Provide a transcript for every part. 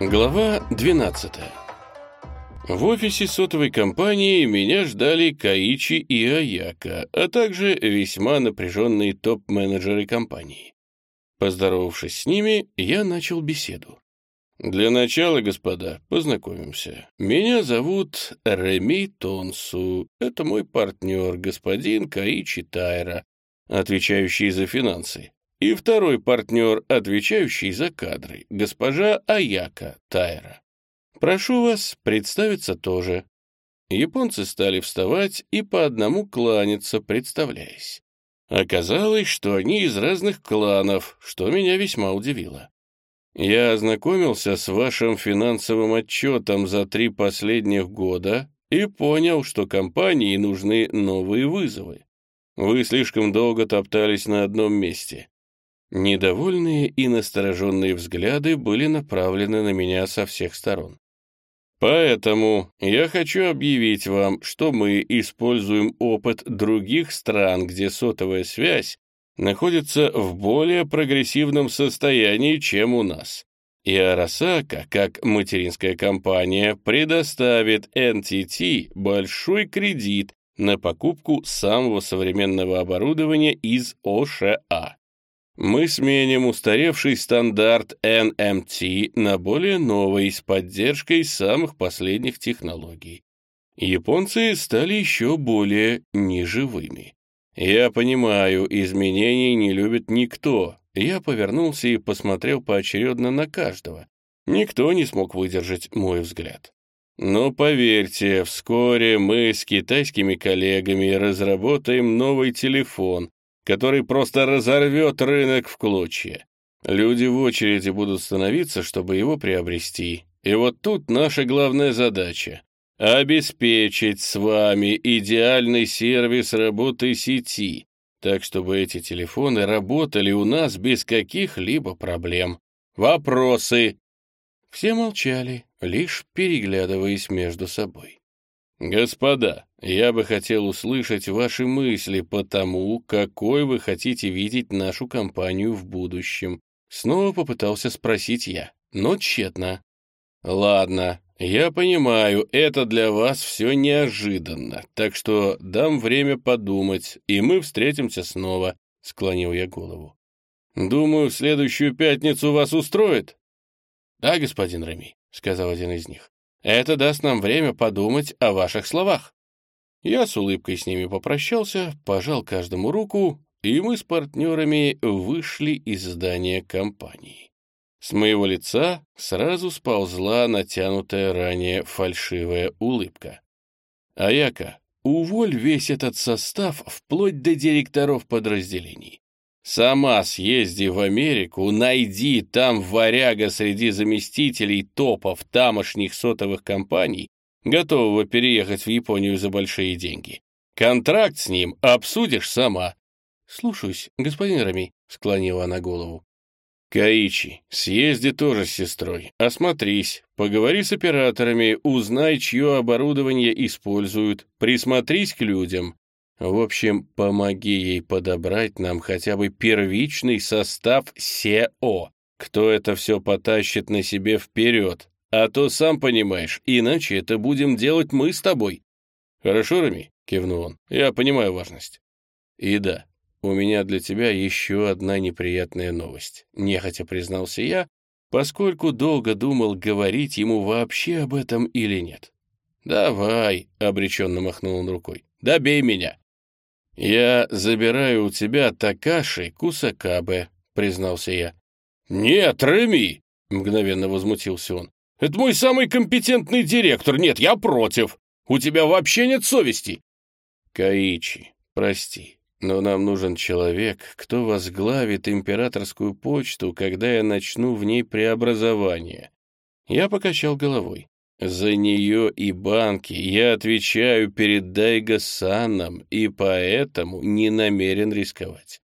Глава 12 В офисе сотовой компании меня ждали Каичи и Аяка, а также весьма напряженные топ-менеджеры компании. Поздоровавшись с ними, я начал беседу. Для начала, господа, познакомимся. Меня зовут Реми Тонсу. Это мой партнер, господин Каичи Тайра, отвечающий за финансы. И второй партнер, отвечающий за кадры, госпожа Аяка Тайра. Прошу вас представиться тоже. Японцы стали вставать и по одному кланяться, представляясь. Оказалось, что они из разных кланов, что меня весьма удивило. Я ознакомился с вашим финансовым отчетом за три последних года и понял, что компании нужны новые вызовы. Вы слишком долго топтались на одном месте. Недовольные и настороженные взгляды были направлены на меня со всех сторон. Поэтому я хочу объявить вам, что мы используем опыт других стран, где сотовая связь находится в более прогрессивном состоянии, чем у нас. И Арасака, как материнская компания, предоставит NTT большой кредит на покупку самого современного оборудования из ОША. Мы сменим устаревший стандарт NMT на более новый с поддержкой самых последних технологий. Японцы стали еще более неживыми. «Я понимаю, изменений не любит никто». Я повернулся и посмотрел поочередно на каждого. Никто не смог выдержать мой взгляд. Но поверьте, вскоре мы с китайскими коллегами разработаем новый телефон, который просто разорвет рынок в клочья. Люди в очереди будут становиться, чтобы его приобрести. И вот тут наша главная задача обеспечить с вами идеальный сервис работы сети, так чтобы эти телефоны работали у нас без каких-либо проблем. Вопросы?» Все молчали, лишь переглядываясь между собой. «Господа, я бы хотел услышать ваши мысли по тому, какой вы хотите видеть нашу компанию в будущем». Снова попытался спросить я, но тщетно. «Ладно, «Я понимаю, это для вас все неожиданно, так что дам время подумать, и мы встретимся снова», — склонил я голову. «Думаю, в следующую пятницу вас устроит?» «Да, господин Рами», — сказал один из них. «Это даст нам время подумать о ваших словах». Я с улыбкой с ними попрощался, пожал каждому руку, и мы с партнерами вышли из здания компании. С моего лица сразу сползла натянутая ранее фальшивая улыбка. «Аяка, уволь весь этот состав вплоть до директоров подразделений. Сама съезди в Америку, найди там варяга среди заместителей топов тамошних сотовых компаний, готового переехать в Японию за большие деньги. Контракт с ним обсудишь сама». «Слушаюсь, господин Рами», — склонила она голову. Каичи, съезди тоже с сестрой, осмотрись, поговори с операторами, узнай, чье оборудование используют, присмотрись к людям. В общем, помоги ей подобрать нам хотя бы первичный состав СЕО. Кто это все потащит на себе вперед? А то, сам понимаешь, иначе это будем делать мы с тобой. Хорошо, Рами? Кивнул он. Я понимаю важность. И да, «У меня для тебя еще одна неприятная новость», — нехотя признался я, поскольку долго думал, говорить ему вообще об этом или нет. «Давай», — обреченно махнул он рукой, — «добей меня». «Я забираю у тебя Такаши Кусакабе», — признался я. «Нет, Реми!» — мгновенно возмутился он. «Это мой самый компетентный директор. Нет, я против. У тебя вообще нет совести». «Каичи, прости, но нам нужен человек, кто возглавит императорскую почту, когда я начну в ней преобразование. Я покачал головой. За нее и банки я отвечаю перед Дайго-саном, и поэтому не намерен рисковать.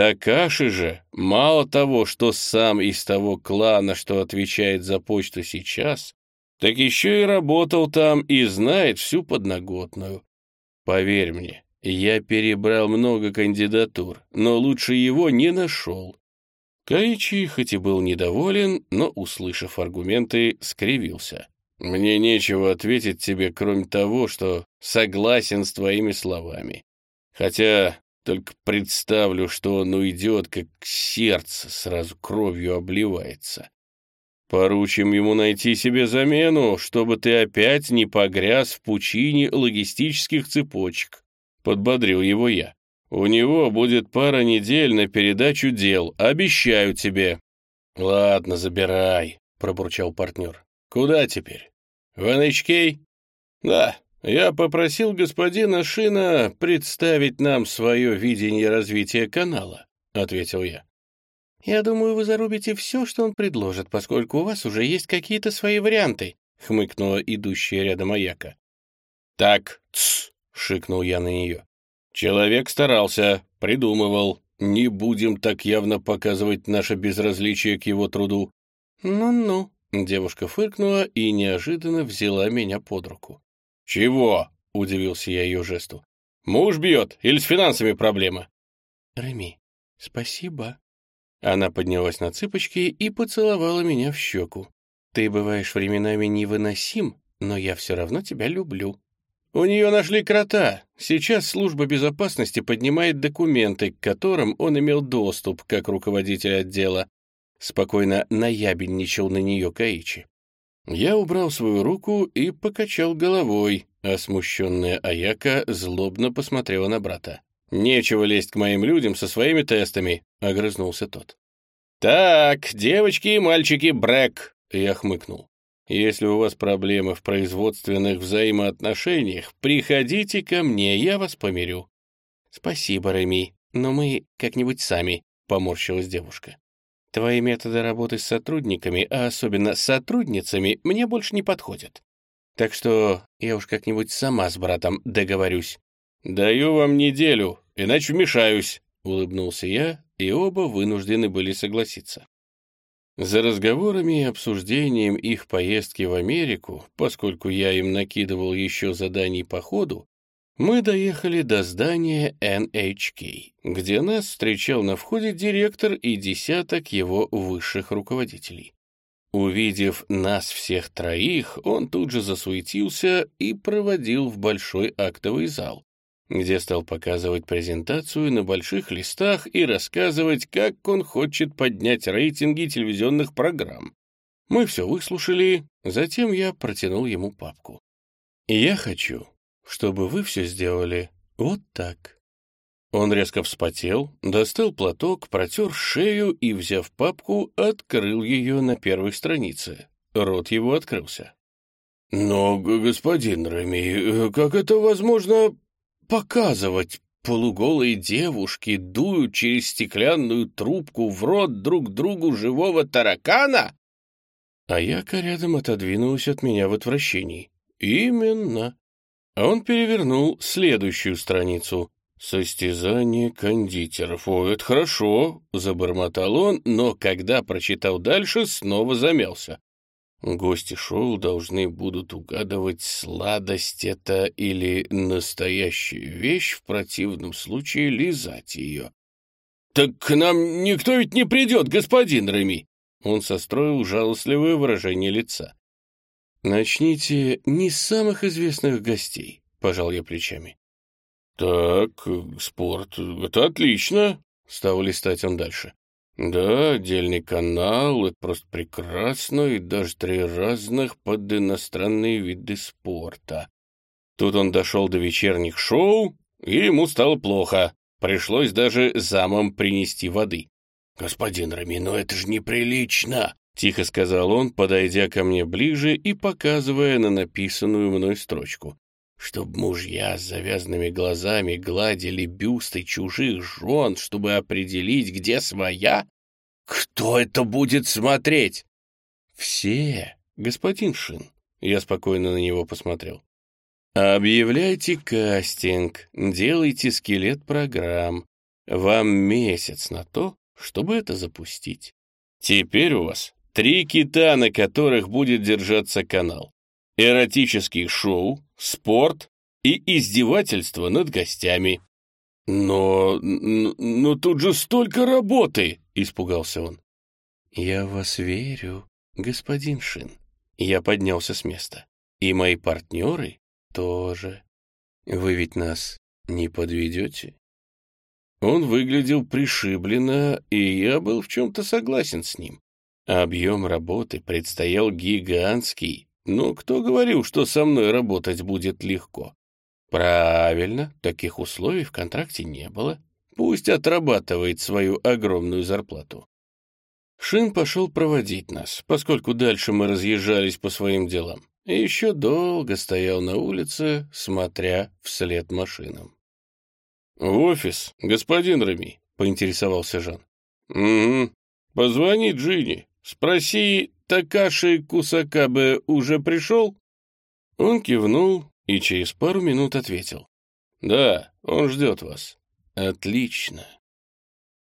Такаши же, мало того, что сам из того клана, что отвечает за почту сейчас, так еще и работал там и знает всю подноготную. Поверь мне, я перебрал много кандидатур, но лучше его не нашел. Каичи, хоть и был недоволен, но, услышав аргументы, скривился. «Мне нечего ответить тебе, кроме того, что согласен с твоими словами. Хотя только представлю, что он уйдет, как сердце сразу кровью обливается. Поручим ему найти себе замену, чтобы ты опять не погряз в пучине логистических цепочек», — подбодрил его я. «У него будет пара недель на передачу дел, обещаю тебе». «Ладно, забирай», — пробурчал партнер. «Куда теперь? В NHK?» «Да, я попросил господина Шина представить нам свое видение развития канала», — ответил я. «Я думаю, вы зарубите все, что он предложит, поскольку у вас уже есть какие-то свои варианты», — хмыкнула идущая рядом Аяка. «Так, тсс!» — шикнул я на нее. «Человек старался, придумывал. Не будем так явно показывать наше безразличие к его труду». «Ну-ну», — девушка фыркнула и неожиданно взяла меня под руку. «Чего?» — удивился я ее жесту. «Муж бьет или с финансами проблема?» «Реми, спасибо», она поднялась на цыпочки и поцеловала меня в щеку. «Ты бываешь временами невыносим, но я все равно тебя люблю». У нее нашли крота. Сейчас служба безопасности поднимает документы, к которым он имел доступ, как руководитель отдела. Спокойно наябедничал на нее Каичи. Я убрал свою руку и покачал головой, а смущенная Аяка злобно посмотрела на брата. «Нечего лезть к моим людям со своими тестами», — огрызнулся тот. «Так, девочки и мальчики, брэк!» — я хмыкнул. «Если у вас проблемы в производственных взаимоотношениях, приходите ко мне, я вас помирю». «Спасибо, Реми, но мы как-нибудь сами», — поморщилась девушка. «Твои методы работы с сотрудниками, а особенно с сотрудницами, мне больше не подходят. Так что я уж как-нибудь сама с братом договорюсь». «Даю вам неделю, иначе вмешаюсь», — улыбнулся я, и оба вынуждены были согласиться. За разговорами и обсуждением их поездки в Америку, поскольку я им накидывал еще заданий по ходу, мы доехали до здания NHK, где нас встречал на входе директор и десяток его высших руководителей. Увидев нас всех троих, он тут же засуетился и проводил в большой актовый зал, где стал показывать презентацию на больших листах и рассказывать, как он хочет поднять рейтинги телевизионных программ. Мы все выслушали, затем я протянул ему папку. «Я хочу, чтобы вы все сделали вот так». Он резко вспотел, достал платок, протер шею и, взяв папку, открыл ее на первой странице. Рот его открылся. «Но, господин Рами, как это возможно показывать. Полуголые девушки дуют через стеклянную трубку в рот друг другу живого таракана? А яка рядом отодвинулась от меня в отвращении. Именно. Он перевернул следующую страницу. «Состязание кондитеров. О, это хорошо!» — забормотал он, но когда прочитал дальше, снова замялся. Гости шоу должны будут угадывать, сладость это или настоящая вещь, в противном случае лизать ее. «Так к нам никто ведь не придет, господин Реми!» Он состроил жалостливое выражение лица. «Начните не с самых известных гостей», — пожал я плечами. «Так, спорт, это отлично», — стал листать он дальше. Да, отдельный канал, это просто прекрасно, и даже три разных под иностранные виды спорта. Тут он дошел до вечерних шоу, и ему стало плохо. Пришлось даже замом принести воды. «Господин Рами, ну это же неприлично!» — тихо сказал он, подойдя ко мне ближе и показывая на написанную мной строчку. «Чтоб мужья с завязанными глазами гладили бюсты чужих жен, чтобы определить, где своя? Кто это будет смотреть?» «Все, господин Шин», — я спокойно на него посмотрел. «Объявляйте кастинг, делайте скелет программ. Вам месяц на то, чтобы это запустить. Теперь у вас три кита, на которых будет держаться канал. Эротические шоу, спорт и издевательство над гостями. Но... но тут же столько работы! испугался он. «Я вас верю, господин Шин». Я поднялся с места. «И мои партнеры тоже. Вы ведь нас не подведете?» Он выглядел пришибленно, и я был в чем-то согласен с ним. Объем работы предстоял гигантский, но кто говорил, что со мной работать будет легко? Правильно, таких условий в контракте не было. Пусть отрабатывает свою огромную зарплату. Шин пошел проводить нас, поскольку дальше мы разъезжались по своим делам, и еще долго стоял на улице, смотря вслед машинам. «В офис, господин Рами», — поинтересовался Жан. «Угу. Позвони Джинни. Спроси, Такаши Кусакабе уже пришел?» Он кивнул и через пару минут ответил. «Да, он ждет вас». «Отлично».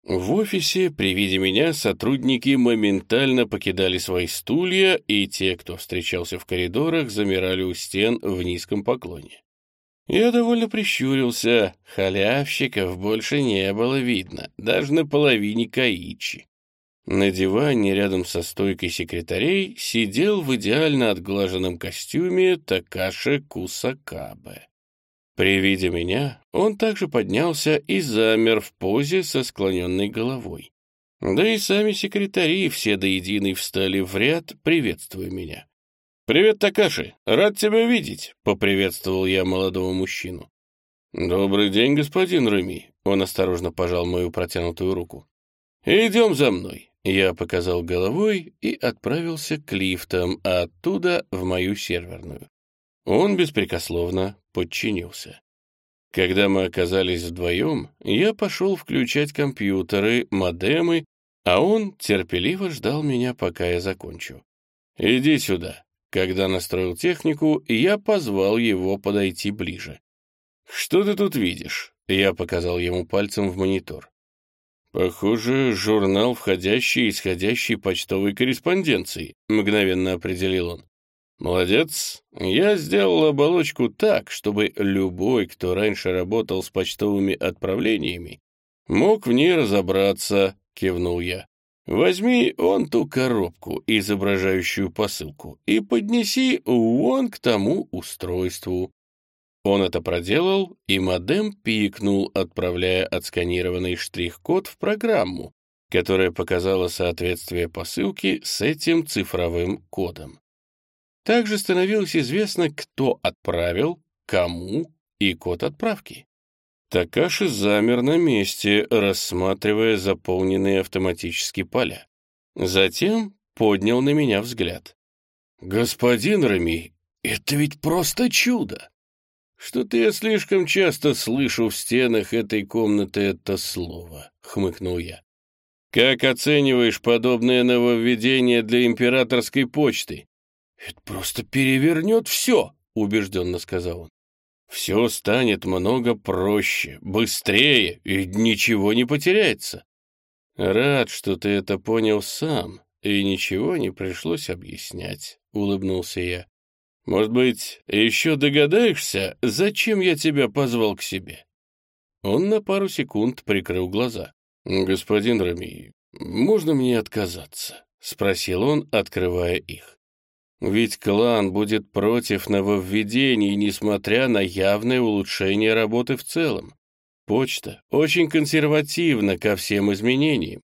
В офисе при виде меня сотрудники моментально покидали свои стулья, и те, кто встречался в коридорах, замирали у стен в низком поклоне. Я довольно прищурился, халявщиков больше не было видно, даже на половине Каичи. На диване рядом со стойкой секретарей сидел в идеально отглаженном костюме Такаши Кусакабе. При виде меня он также поднялся и замер в позе со склоненной головой. Да и сами секретари все до единой встали в ряд, приветствуя меня. «Привет, Такаши! Рад тебя видеть!» — поприветствовал я молодого мужчину. «Добрый день, господин Реми!» — он осторожно пожал мою протянутую руку. «Идем за мной!» Я показал головой и отправился к лифтам, а оттуда в мою серверную. Он беспрекословно подчинился. Когда мы оказались вдвоем, я пошел включать компьютеры, модемы, а он терпеливо ждал меня, пока я закончу. «Иди сюда», когда настроил технику, я позвал его подойти ближе. «Что ты тут видишь?» Я показал ему пальцем в монитор. «Похоже, журнал входящей и исходящей почтовой корреспонденции», — мгновенно определил он. «Молодец. Я сделал оболочку так, чтобы любой, кто раньше работал с почтовыми отправлениями, мог в ней разобраться», — кивнул я. Возьми вон ту коробку, изображающую посылку, и поднеси вон к тому устройству. Он это проделал, и модем пикнул, отправляя отсканированный штрих-код в программу, которая показала соответствие посылки с этим цифровым кодом. Также становилось известно, кто отправил, кому и код отправки. Такаши замер на месте, рассматривая заполненные автоматически поля. Затем поднял на меня взгляд. «Господин Рами, это ведь просто чудо! Что-то я слишком часто слышу в стенах этой комнаты это слово», — хмыкнул я. «Как оцениваешь подобное нововведение для императорской почты?» «Это просто перевернет все», — убежденно сказал он все станет много проще, быстрее, и ничего не потеряется. Рад, что ты это понял сам, и ничего не пришлось объяснять, — улыбнулся я. Может быть, еще догадаешься, зачем я тебя позвал к себе? Он на пару секунд прикрыл глаза. «Господин Рами, можно мне отказаться?» — спросил он, открывая их. Ведь клан будет против нововведений, несмотря на явное улучшение работы в целом. Почта очень консервативна ко всем изменениям.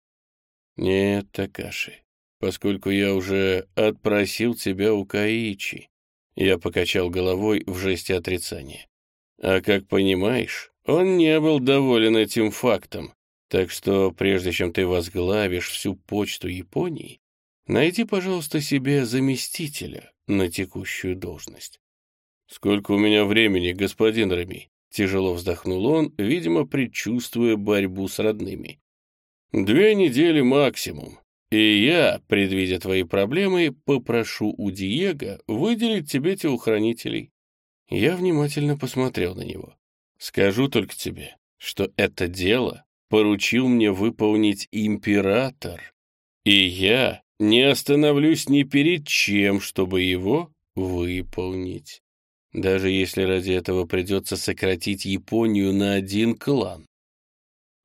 Нет, Такаши, поскольку я уже отпросил тебя у Каичи. Я покачал головой в жесте отрицания. А как понимаешь, он не был доволен этим фактом, так что прежде чем ты возглавишь всю почту Японии, Найди, пожалуйста, себе заместителя на текущую должность. Сколько у меня времени, господин Рами? Тяжело вздохнул он, видимо, предчувствуя борьбу с родными. Две недели максимум. И я, предвидя твои проблемы, попрошу у Диего выделить тебе телохранителей. Я внимательно посмотрел на него. Скажу только тебе, что это дело поручил мне выполнить император, и я не остановлюсь ни перед чем, чтобы его выполнить. Даже если ради этого придется сократить Японию на один клан.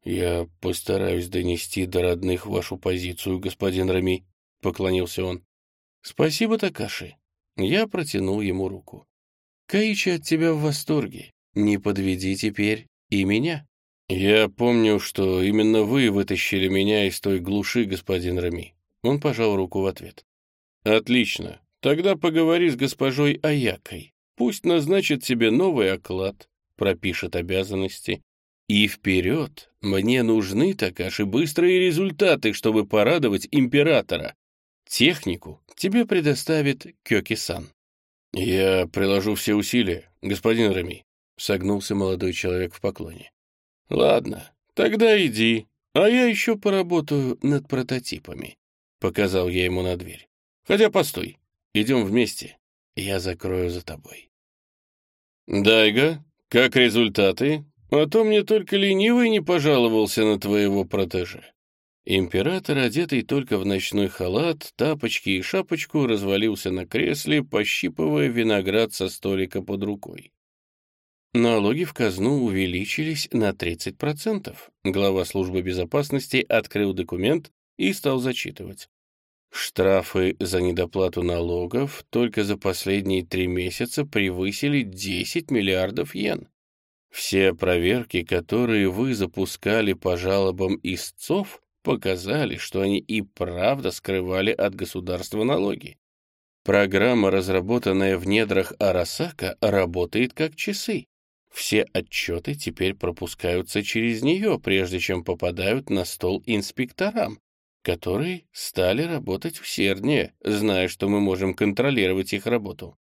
«Я постараюсь донести до родных вашу позицию, господин Рами», — поклонился он. «Спасибо, Такаши». Я протянул ему руку. «Каичи от тебя в восторге. Не подведи теперь и меня». «Я помню, что именно вы вытащили меня из той глуши, господин Рами». Он пожал руку в ответ. «Отлично. Тогда поговори с госпожой Аякой. Пусть назначит тебе новый оклад, пропишет обязанности. И вперед! Мне нужны, Такаши, быстрые результаты, чтобы порадовать императора. Технику тебе предоставит Кёки-сан». «Я приложу все усилия, господин Рами», — согнулся молодой человек в поклоне. «Ладно, тогда иди, а я еще поработаю над прототипами», — показал я ему на дверь. «Хотя постой, идем вместе, я закрою за тобой». «Дайга, как результаты? А то мне только ленивый не пожаловался на твоего протеже». Император, одетый только в ночной халат, тапочки и шапочку, развалился на кресле, пощипывая виноград со столика под рукой. Налоги в казну увеличились на 30%. Глава службы безопасности открыл документ и стал зачитывать. Штрафы за недоплату налогов только за последние три месяца превысили 10 миллиардов йен. Все проверки, которые вы запускали по жалобам истцов, показали, что они и правда скрывали от государства налоги. Программа, разработанная в недрах Арасака, работает как часы. Все отчеты теперь пропускаются через нее, прежде чем попадают на стол инспекторам, которые стали работать усерднее, зная, что мы можем контролировать их работу.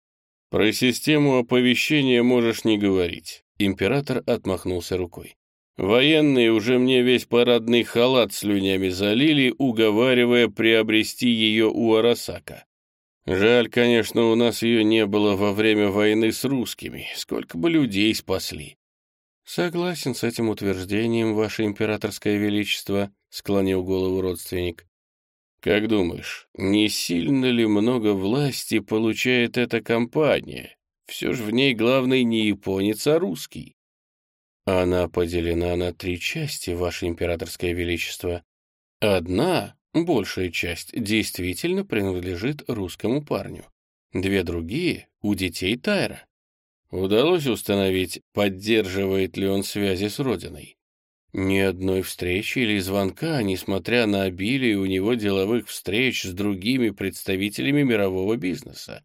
«Про систему оповещения можешь не говорить», — император отмахнулся рукой. «Военные уже мне весь парадный халат слюнями залили, уговаривая приобрести ее у Арасака. Жаль, конечно, у нас ее не было во время войны с русскими. Сколько бы людей спасли. Согласен с этим утверждением, Ваше Императорское Величество, склонил голову родственник. Как думаешь, не сильно ли много власти получает эта компания? Все же в ней главный не японец, а русский. Она поделена на три части, Ваше Императорское Величество. Одна Большая часть действительно принадлежит русскому парню. Две другие — у детей Тайра. Удалось установить, поддерживает ли он связи с родиной. Ни одной встречи или звонка, несмотря на обилие у него деловых встреч с другими представителями мирового бизнеса.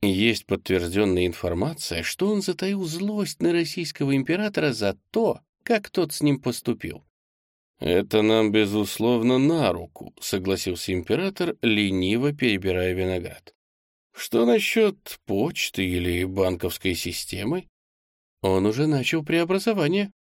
Есть подтвержденная информация, что он затаил злость на российского императора за то, как тот с ним поступил. «Это нам, безусловно, на руку», — согласился император, лениво перебирая виноград. «Что насчет почты или банковской системы?» Он уже начал преобразование.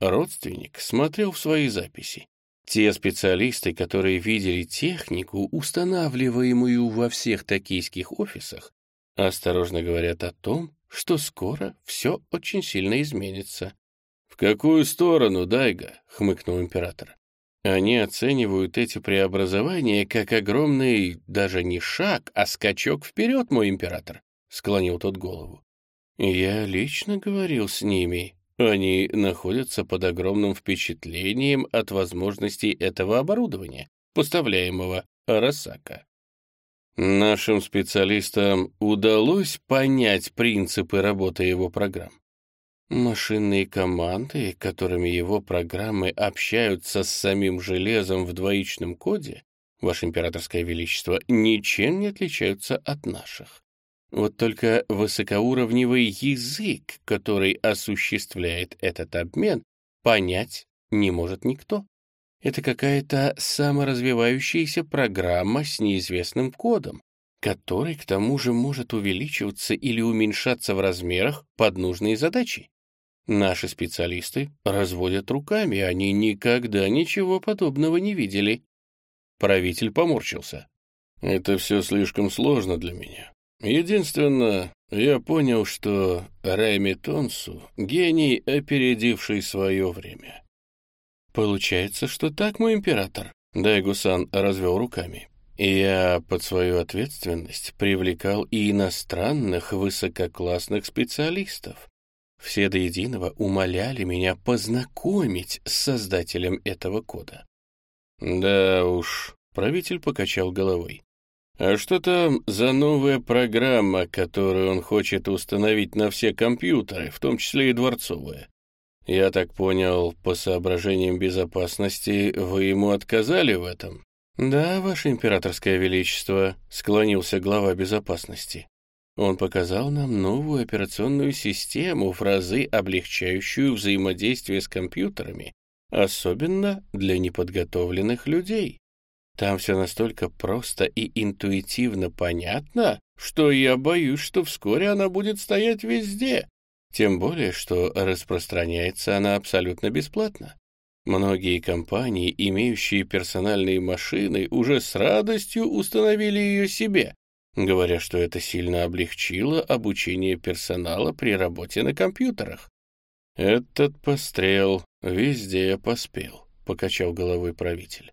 Родственник смотрел в свои записи. Те специалисты, которые видели технику, устанавливаемую во всех токийских офисах, осторожно говорят о том, что скоро все очень сильно изменится. «В какую сторону, Дайга?» — хмыкнул император. «Они оценивают эти преобразования как огромный даже не шаг, а скачок вперед, мой император», — склонил тот голову. «Я лично говорил с ними. Они находятся под огромным впечатлением от возможностей этого оборудования, поставляемого Арасака. Нашим специалистам удалось понять принципы работы его программ. Машинные команды, которыми его программы общаются с самим железом в двоичном коде, Ваше Императорское Величество, ничем не отличаются от наших. Вот только высокоуровневый язык, который осуществляет этот обмен, понять не может никто. Это какая-то саморазвивающаяся программа с неизвестным кодом, который к тому же может увеличиваться или уменьшаться в размерах под нужные задачи. Наши специалисты разводят руками, они никогда ничего подобного не видели. Правитель поморщился. Это все слишком сложно для меня. Единственное, я понял, что Райми Тонсу — гений, опередивший свое время. Получается, что так, мой император? Дайгусан развел руками. Я под свою ответственность привлекал и иностранных высококлассных специалистов, Все до единого умоляли меня познакомить с создателем этого кода. Да уж, правитель покачал головой. А что там за новая программа, которую он хочет установить на все компьютеры, в том числе и дворцовые? Я так понял, по соображениям безопасности вы ему отказали в этом? Да, ваше императорское величество, склонился глава безопасности. Он показал нам новую операционную систему, в разы облегчающую взаимодействие с компьютерами, особенно для неподготовленных людей. Там все настолько просто и интуитивно понятно, что я боюсь, что вскоре она будет стоять везде. Тем более, что распространяется она абсолютно бесплатно. Многие компании, имеющие персональные машины, уже с радостью установили ее себе, говоря, что это сильно облегчило обучение персонала при работе на компьютерах. «Этот пострел везде поспел», — покачал головой правитель.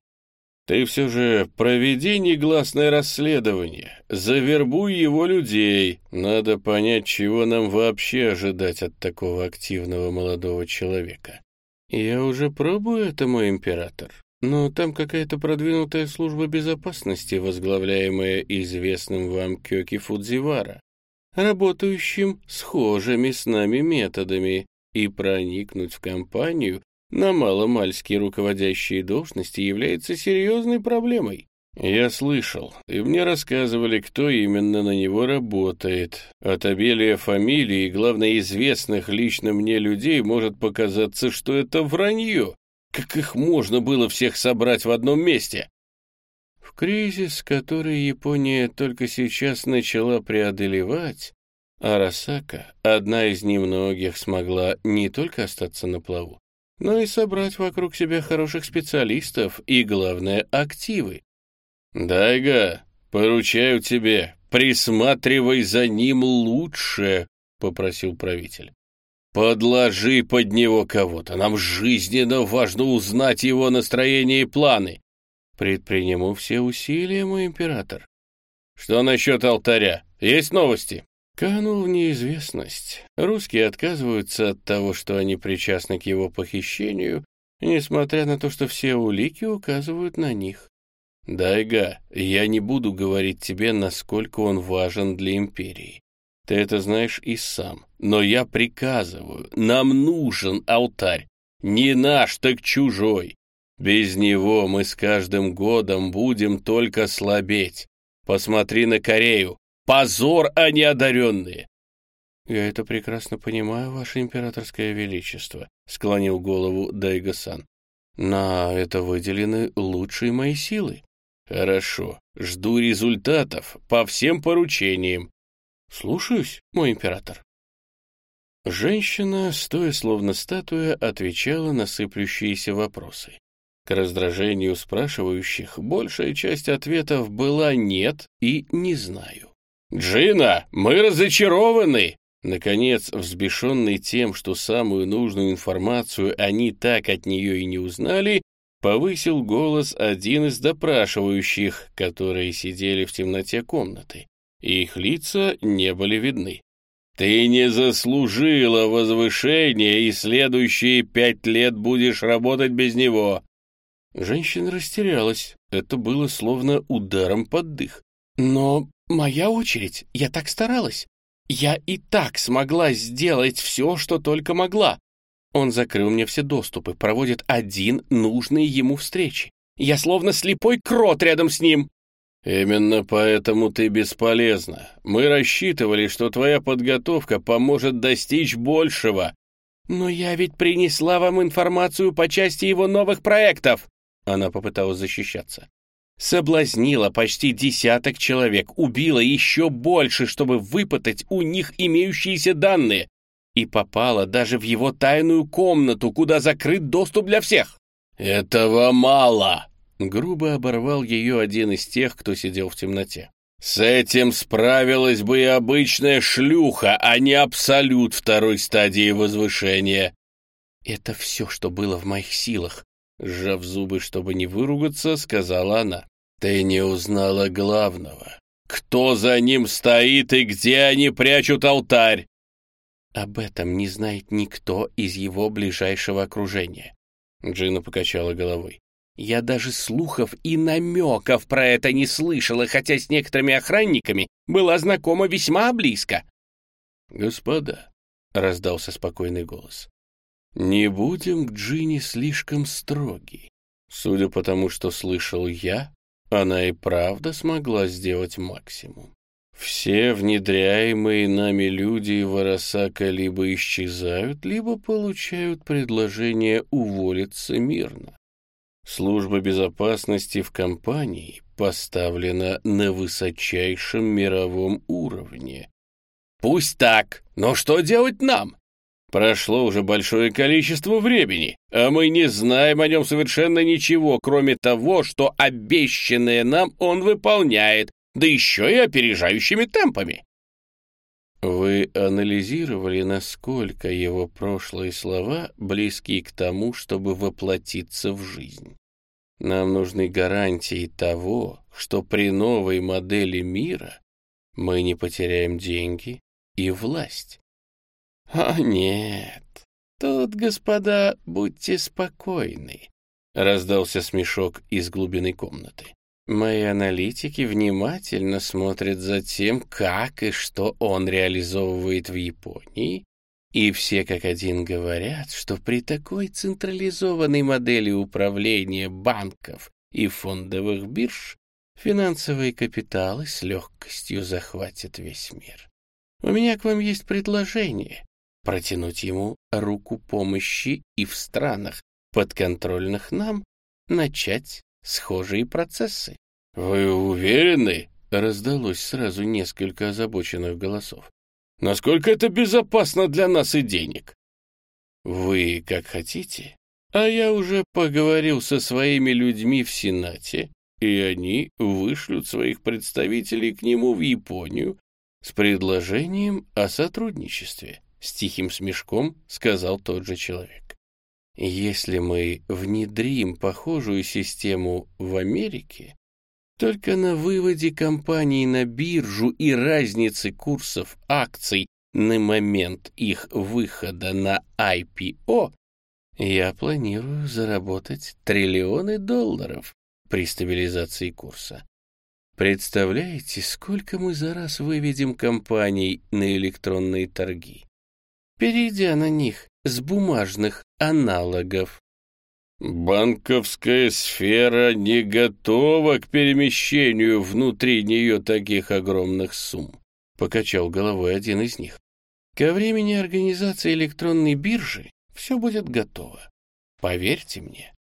«Ты все же проведи негласное расследование, завербуй его людей. Надо понять, чего нам вообще ожидать от такого активного молодого человека». «Я уже пробую это, мой император. Но там какая-то продвинутая служба безопасности, возглавляемая известным вам Кёки Фудзивара, работающим схожими с нами методами, и проникнуть в компанию на маломальские руководящие должности является серьезной проблемой. Я слышал, и мне рассказывали, кто именно на него работает. От обилия фамилий и, главное, известных лично мне людей может показаться, что это вранье. Как их можно было всех собрать в одном месте? В кризис, который Япония только сейчас начала преодолевать, Арасака, одна из немногих, смогла не только остаться на плаву, но и собрать вокруг себя хороших специалистов и, главное, активы. «Дайга, поручаю тебе, присматривай за ним лучше», — попросил правитель. Подложи под него кого-то. Нам жизненно важно узнать его настроение и планы. Предприниму все усилия, мой император. Что насчет алтаря? Есть новости? Канул в неизвестность. Русские отказываются от того, что они причастны к его похищению, несмотря на то, что все улики указывают на них. Дайга, я не буду говорить тебе, насколько он важен для империи. Ты это знаешь и сам. Но я приказываю, нам нужен алтарь. Не наш, так чужой. Без него мы с каждым годом будем только слабеть. Посмотри на Корею. Позор, а не одаренные. «Я это прекрасно понимаю, Ваше Императорское Величество», — склонил голову Дайга-сан. «На это выделены лучшие мои силы». «Хорошо, жду результатов по всем поручениям. «Слушаюсь, мой император». Женщина, стоя словно статуя, отвечала на сыплющиеся вопросы. К раздражению спрашивающих большая часть ответов была «нет» и «не знаю». «Джина, мы разочарованы!» Наконец, взбешенный тем, что самую нужную информацию они так от нее и не узнали, повысил голос один из допрашивающих, которые сидели в темноте комнаты их лица не были видны. «Ты не заслужила возвышения, и следующие пять лет будешь работать без него!» Женщина растерялась. Это было словно ударом под дых. «Но моя очередь. Я так старалась. Я и так смогла сделать все, что только могла. Он закрыл мне все доступы, проводит один нужный ему встречи. Я словно слепой крот рядом с ним. «Именно поэтому ты бесполезна. Мы рассчитывали, что твоя подготовка поможет достичь большего». «Но я ведь принесла вам информацию по части его новых проектов!» Она попыталась защищаться. Соблазнила почти десяток человек, убила еще больше, чтобы выпытать у них имеющиеся данные, и попала даже в его тайную комнату, куда закрыт доступ для всех. «Этого мало!» Грубо оборвал ее один из тех, кто сидел в темноте. «С этим справилась бы и обычная шлюха, а не абсолют второй стадии возвышения». «Это все, что было в моих силах», — сжав зубы, чтобы не выругаться, сказала она. «Ты не узнала главного. Кто за ним стоит и где они прячут алтарь?» об этом не знает никто из его ближайшего окружения. Джина покачала головой. Я даже слухов и намеков про это не слышала, хотя с некоторыми охранниками была знакома весьма близко. «Господа», — раздался спокойный голос, — «не будем к Джине слишком строги. Судя по тому, что слышал я, она и правда смогла сделать максимум. Все внедряемые нами люди в Арасака либо исчезают, либо получают предложение уволиться мирно. Служба безопасности в компании поставлена на высочайшем мировом уровне. Пусть так, но что делать нам? Прошло уже большое количество времени, а мы не знаем о нем совершенно ничего, кроме того, что обещанное нам он выполняет, да еще и опережающими темпами. Вы анализировали, насколько его прошлые слова близки к тому, чтобы воплотиться в жизнь. Нам нужны гарантии того, что при новой модели мира мы не потеряем деньги и власть. А нет, тут, господа, будьте спокойны, раздался смешок из глубины комнаты. Мои аналитики внимательно смотрят за тем, как и что он реализовывает в Японии, и все как один говорят, что при такой централизованной модели управления банков и фондовых бирж финансовые капиталы с легкостью захватят весь мир. У меня к вам есть предложение протянуть ему руку помощи и в странах, подконтрольных нам, начать схожие процессы. «Вы уверены?» — раздалось сразу несколько озабоченных голосов. «Насколько это безопасно для нас и денег?» «Вы как хотите, а я уже поговорил со своими людьми в Сенате, и они вышлют своих представителей к нему в Японию с предложением о сотрудничестве», — с тихим смешком сказал тот же человек. «Если мы внедрим похожую систему в Америке, только на выводе компании на биржу и разнице курсов акций на момент их выхода на IPO я планирую заработать триллионы долларов при стабилизации курса. Представляете, сколько мы за раз выведем компаний на электронные торги, перейдя на них с бумажных аналогов Банковская сфера не готова к перемещению внутри нее таких огромных сумм, покачал головой один из них. Ко времени организации электронной биржи все будет готово. Поверьте мне.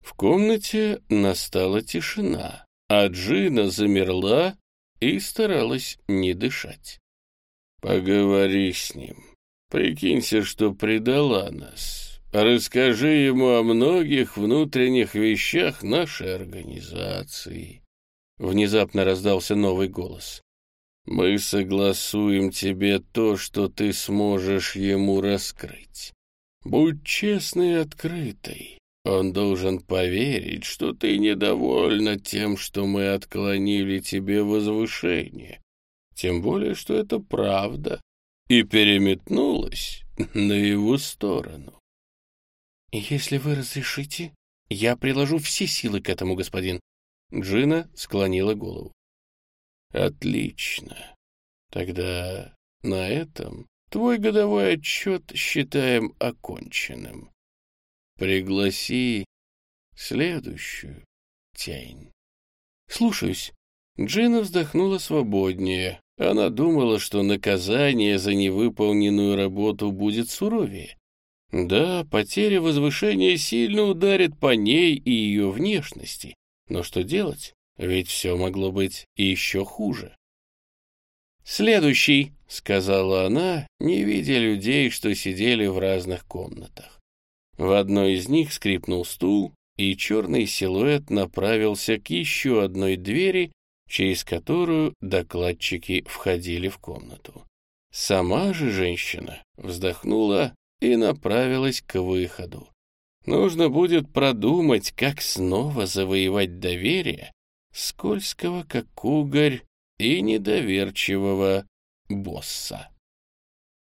В комнате настала тишина, а Джина замерла и старалась не дышать. «Поговори с ним. Прикинься, что предала нас. Расскажи ему о многих внутренних вещах нашей организации. Внезапно раздался новый голос. Мы согласуем тебе то, что ты сможешь ему раскрыть. Будь честной и открытой. Он должен поверить, что ты недовольна тем, что мы отклонили тебе возвышение. Тем более, что это правда. И переметнулась на его сторону. «Если вы разрешите, я приложу все силы к этому, господин». Джина склонила голову. «Отлично. Тогда на этом твой годовой отчет считаем оконченным. Пригласи следующую тень». «Слушаюсь». Джина вздохнула свободнее. Она думала, что наказание за невыполненную работу будет суровее. Да, потеря возвышения сильно ударит по ней и ее внешности. Но что делать? Ведь все могло быть еще хуже. «Следующий», — сказала она, не видя людей, что сидели в разных комнатах. В одной из них скрипнул стул, и черный силуэт направился к еще одной двери, через которую докладчики входили в комнату. Сама же женщина вздохнула и направилась к выходу. Нужно будет продумать, как снова завоевать доверие скользкого, как угорь, и недоверчивого босса.